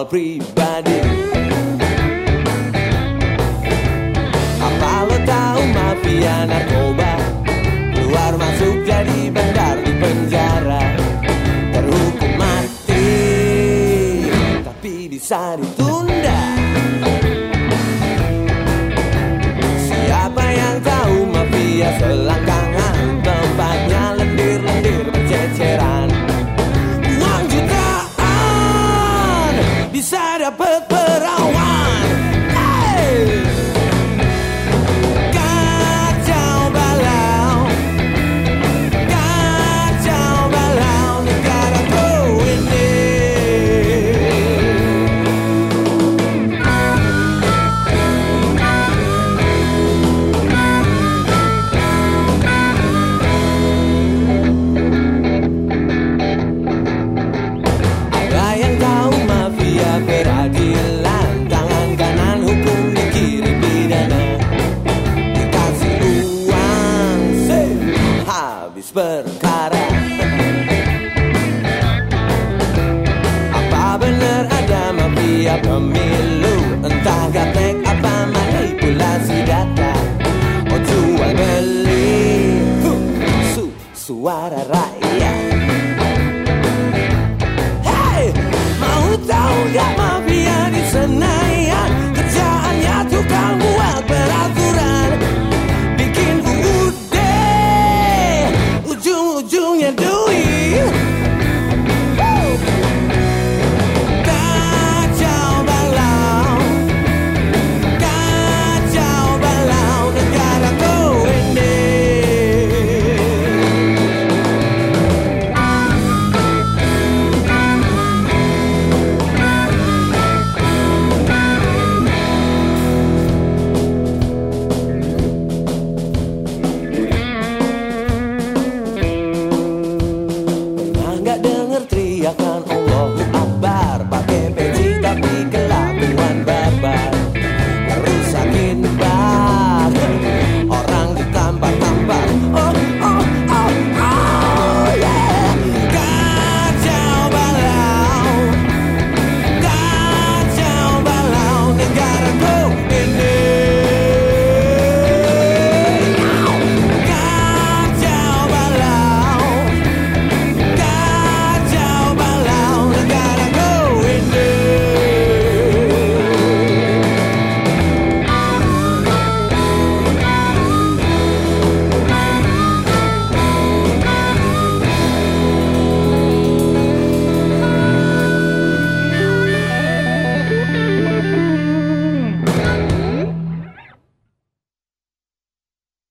soal pribadi. Apa lo tahu mafia narkoba? Keluar masuk jadi bandar di penjara. Terhukum mati Tapi bisa ditunda. perkara Apa benar ada mafia pemilu? Entah gaptek apa manipulasi data. Oh jual beli. Huh. Su Suara rakyat.